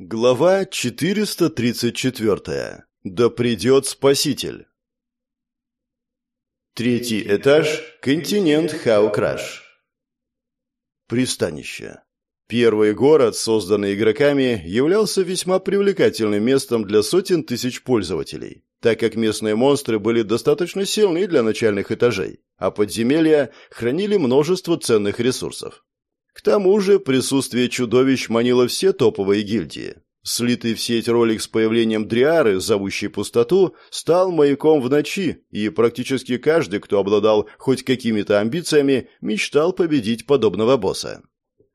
Глава 434. Да придет Спаситель. Третий этаж. Континент Хаукраш. Пристанище. Первый город, созданный игроками, являлся весьма привлекательным местом для сотен тысяч пользователей, так как местные монстры были достаточно сильны для начальных этажей, а подземелья хранили множество ценных ресурсов. К тому же присутствие чудовищ манило все топовые гильдии. Слитый в сеть ролик с появлением Дриары, зовущей пустоту, стал маяком в ночи, и практически каждый, кто обладал хоть какими-то амбициями, мечтал победить подобного босса.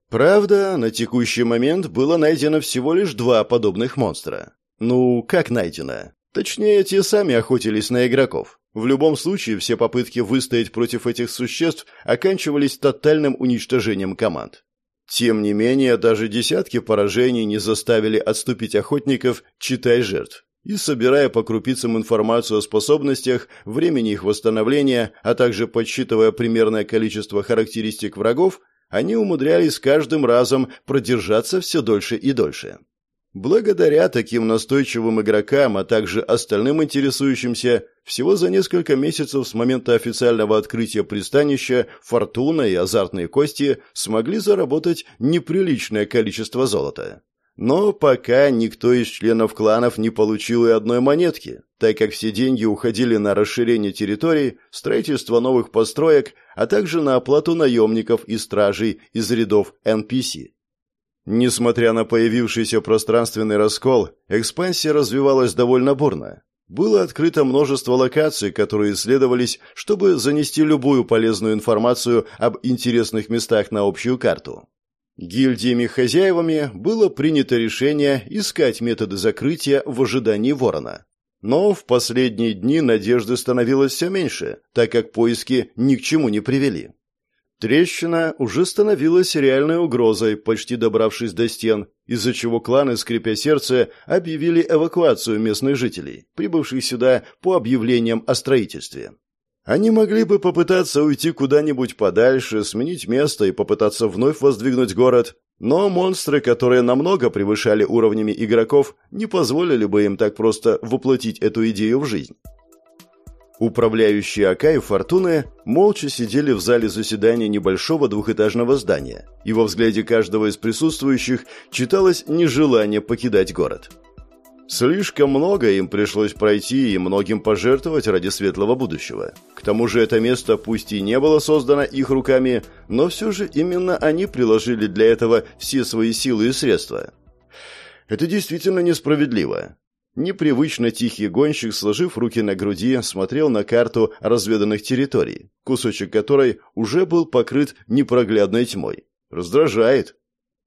Правда, на текущий момент было найдено всего лишь два подобных монстра. Ну, как найдено? Точнее, те сами охотились на игроков. В любом случае, все попытки выстоять против этих существ оканчивались тотальным уничтожением команд. Тем не менее, даже десятки поражений не заставили отступить охотников, читай жертв. И собирая по крупицам информацию о способностях, времени их восстановления, а также подсчитывая примерное количество характеристик врагов, они умудрялись каждым разом продержаться все дольше и дольше. Благодаря таким настойчивым игрокам, а также остальным интересующимся, всего за несколько месяцев с момента официального открытия пристанища «Фортуна» и «Азартные кости» смогли заработать неприличное количество золота. Но пока никто из членов кланов не получил и одной монетки, так как все деньги уходили на расширение территорий, строительство новых построек, а также на оплату наемников и стражей из рядов NPC. Несмотря на появившийся пространственный раскол, экспансия развивалась довольно бурно. Было открыто множество локаций, которые исследовались, чтобы занести любую полезную информацию об интересных местах на общую карту. Гильдиями-хозяевами было принято решение искать методы закрытия в ожидании ворона. Но в последние дни надежды становилось все меньше, так как поиски ни к чему не привели. Трещина уже становилась реальной угрозой, почти добравшись до стен, из-за чего кланы, скрипя сердце, объявили эвакуацию местных жителей, прибывших сюда по объявлениям о строительстве. Они могли бы попытаться уйти куда-нибудь подальше, сменить место и попытаться вновь воздвигнуть город, но монстры, которые намного превышали уровнями игроков, не позволили бы им так просто воплотить эту идею в жизнь. Управляющие АК и Фортуны молча сидели в зале заседания небольшого двухэтажного здания, и во взгляде каждого из присутствующих читалось нежелание покидать город. Слишком много им пришлось пройти и многим пожертвовать ради светлого будущего. К тому же это место пусть и не было создано их руками, но все же именно они приложили для этого все свои силы и средства. Это действительно несправедливо. Непривычно тихий гонщик, сложив руки на груди, смотрел на карту разведанных территорий, кусочек которой уже был покрыт непроглядной тьмой. Раздражает.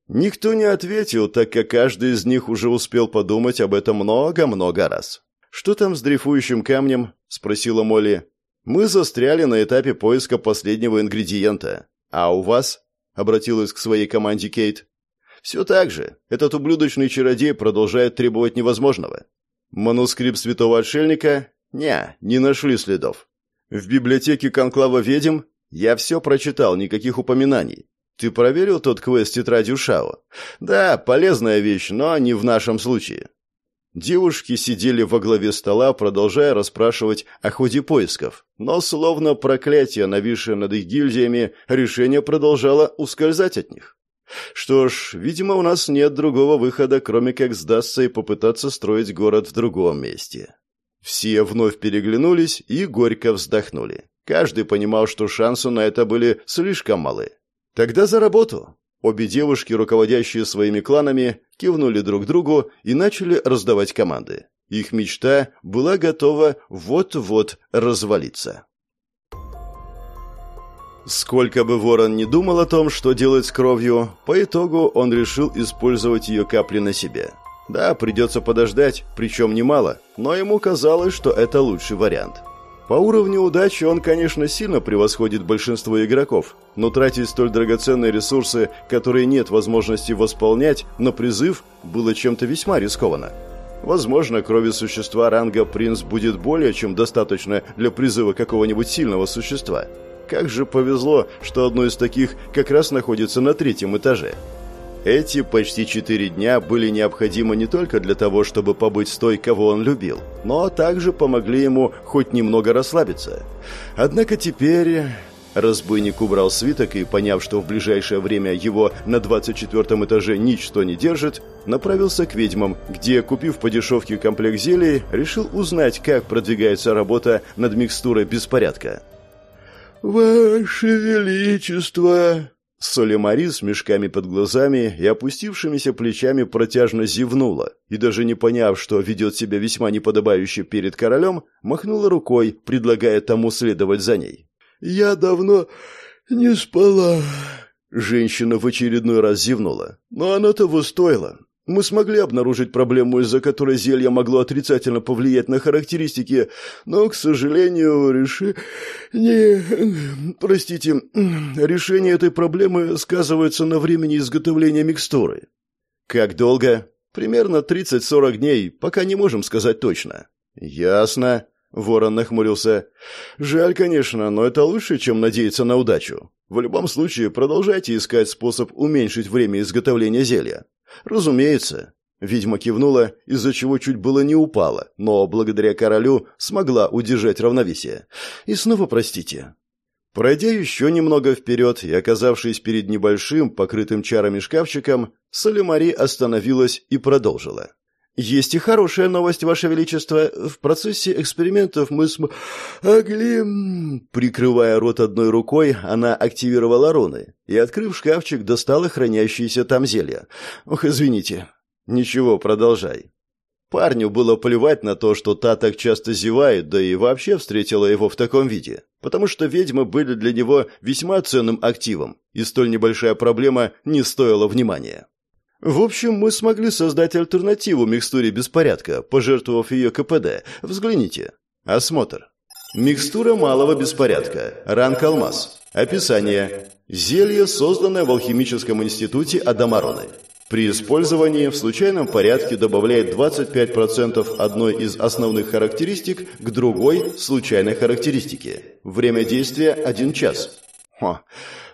Никто не ответил, так как каждый из них уже успел подумать об этом много-много раз. «Что там с дрейфующим камнем?» – спросила Молли. «Мы застряли на этапе поиска последнего ингредиента. А у вас?» – обратилась к своей команде Кейт. «Все так же. Этот ублюдочный чародей продолжает требовать невозможного. Манускрипт святого отшельника? Не, не нашли следов. В библиотеке конклава ведьм я все прочитал, никаких упоминаний. Ты проверил тот квест тетрадью Шао? Да, полезная вещь, но не в нашем случае. Девушки сидели во главе стола, продолжая расспрашивать о ходе поисков. Но, словно проклятие, нависшее над их гильдиями, решение продолжало ускользать от них. Что ж, видимо, у нас нет другого выхода, кроме как сдаться и попытаться строить город в другом месте. Все вновь переглянулись и горько вздохнули. Каждый понимал, что шансы на это были слишком малы. Тогда за работу. Обе девушки, руководящие своими кланами, кивнули друг другу и начали раздавать команды. Их мечта была готова вот-вот развалиться. Сколько бы Ворон не думал о том, что делать с кровью, по итогу он решил использовать ее капли на себе. Да, придется подождать, причем немало, но ему казалось, что это лучший вариант. По уровню удачи он, конечно, сильно превосходит большинство игроков, но тратить столь драгоценные ресурсы, которые нет возможности восполнять, на призыв было чем-то весьма рискованно. Возможно, крови существа ранга принц будет более чем достаточно для призыва какого-нибудь сильного существа – как же повезло, что одно из таких как раз находится на третьем этаже. Эти почти четыре дня были необходимы не только для того, чтобы побыть с той, кого он любил, но также помогли ему хоть немного расслабиться. Однако теперь... Разбойник убрал свиток и, поняв, что в ближайшее время его на 24 этаже ничто не держит, направился к ведьмам, где, купив по дешевке комплект зелий, решил узнать, как продвигается работа над микстурой беспорядка. «Ваше Величество!» Соля Мари с мешками под глазами и опустившимися плечами протяжно зевнула, и даже не поняв, что ведет себя весьма неподобающе перед королем, махнула рукой, предлагая тому следовать за ней. «Я давно не спала». Женщина в очередной раз зевнула. «Но оно того стоило. Мы смогли обнаружить проблему, из-за которой зелье могло отрицательно повлиять на характеристики, но, к сожалению, реши... не... простите, решение этой проблемы сказывается на времени изготовления микстуры. Как долго? Примерно 30-40 дней, пока не можем сказать точно. Ясно. Ворон нахмурился. «Жаль, конечно, но это лучше, чем надеяться на удачу. В любом случае, продолжайте искать способ уменьшить время изготовления зелья. «Разумеется». Ведьма кивнула, из-за чего чуть было не упала, но благодаря королю смогла удержать равновесие. «И снова простите». Пройдя еще немного вперед и оказавшись перед небольшим, покрытым чарами шкафчиком, Салимари остановилась и продолжила. «Есть и хорошая новость, Ваше Величество. В процессе экспериментов мы смогли...» Прикрывая рот одной рукой, она активировала руны и, открыв шкафчик, достала хранящиеся там зелья. «Ох, извините». «Ничего, продолжай». Парню было плевать на то, что та так часто зевает, да и вообще встретила его в таком виде, потому что ведьмы были для него весьма ценным активом, и столь небольшая проблема не стоила внимания. В общем, мы смогли создать альтернативу микстуре беспорядка, пожертвовав ее КПД. Взгляните. Осмотр. Микстура малого беспорядка. Ранг алмаз. Описание. Зелье, созданное в алхимическом институте Адамароны. При использовании в случайном порядке добавляет 25% одной из основных характеристик к другой случайной характеристике. Время действия – 1 час. Хо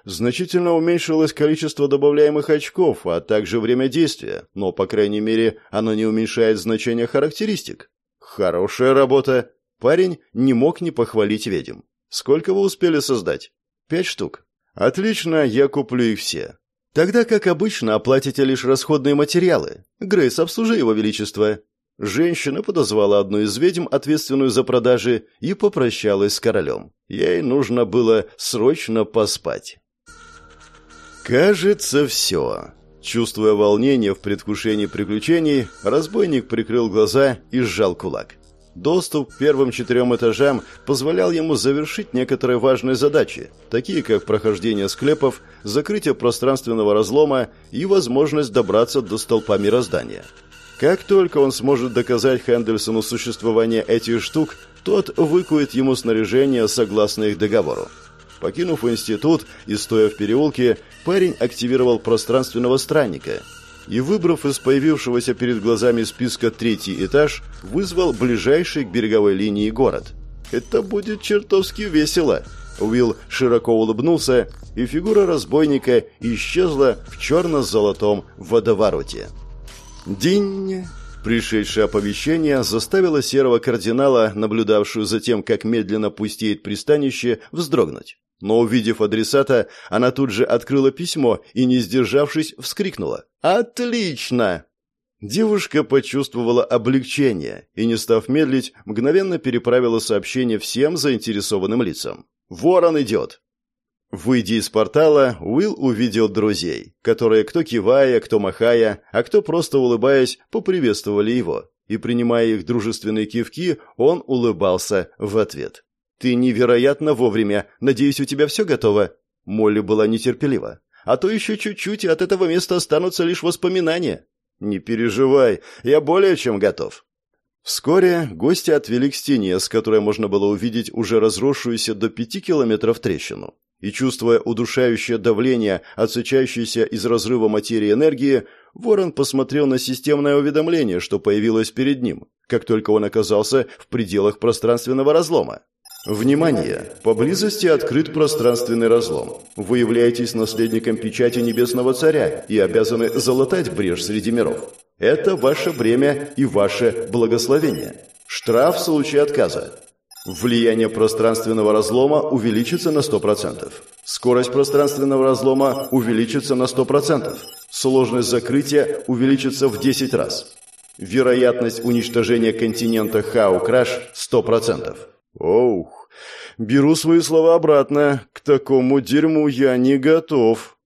значительно уменьшилось количество добавляемых очков, а также время действия, но, по крайней мере, оно не уменьшает значение характеристик. Хорошая работа. Парень не мог не похвалить ведьм. Сколько вы успели создать? Пять штук. Отлично, я куплю их все. Тогда, как обычно, оплатите лишь расходные материалы. Грейс, обслужи его величество. Женщина подозвала одну из ведьм, ответственную за продажи, и попрощалась с королем. Ей нужно было срочно поспать. Кажется, все. Чувствуя волнение в предвкушении приключений, разбойник прикрыл глаза и сжал кулак. Доступ к первым четырем этажам позволял ему завершить некоторые важные задачи, такие как прохождение склепов, закрытие пространственного разлома и возможность добраться до столпа мироздания. Как только он сможет доказать Хендельсону существование этих штук, тот выкует ему снаряжение согласно их договору. Покинув институт и стоя в переулке, парень активировал пространственного странника и, выбрав из появившегося перед глазами списка третий этаж, вызвал ближайший к береговой линии город. «Это будет чертовски весело!» Уилл широко улыбнулся, и фигура разбойника исчезла в черно-золотом водовороте. «Динь!» Пришедшее оповещение заставило серого кардинала, наблюдавшую за тем, как медленно пустеет пристанище, вздрогнуть. Но, увидев адресата, она тут же открыла письмо и, не сдержавшись, вскрикнула. «Отлично!» Девушка почувствовала облегчение и, не став медлить, мгновенно переправила сообщение всем заинтересованным лицам. «Ворон идет!» Выйдя из портала, Уилл увидел друзей, которые, кто кивая, кто махая, а кто просто улыбаясь, поприветствовали его. И, принимая их дружественные кивки, он улыбался в ответ. «Ты невероятно вовремя. Надеюсь, у тебя все готово?» Молли была нетерпелива. «А то еще чуть-чуть, и от этого места останутся лишь воспоминания». «Не переживай, я более чем готов». Вскоре гости отвели к стене, с которой можно было увидеть уже разросшуюся до пяти километров трещину. И чувствуя удушающее давление, отсочающееся из разрыва материи энергии, Ворон посмотрел на системное уведомление, что появилось перед ним, как только он оказался в пределах пространственного разлома. Внимание! Поблизости открыт пространственный разлом. Вы являетесь наследником печати Небесного Царя и обязаны залатать брешь среди миров. Это ваше бремя и ваше благословение. Штраф в случае отказа. Влияние пространственного разлома увеличится на 100%. Скорость пространственного разлома увеличится на 100%. Сложность закрытия увеличится в 10 раз. Вероятность уничтожения континента Хау-Краш 100%. Оух, беру свои слова обратно. К такому дерьму я не готов.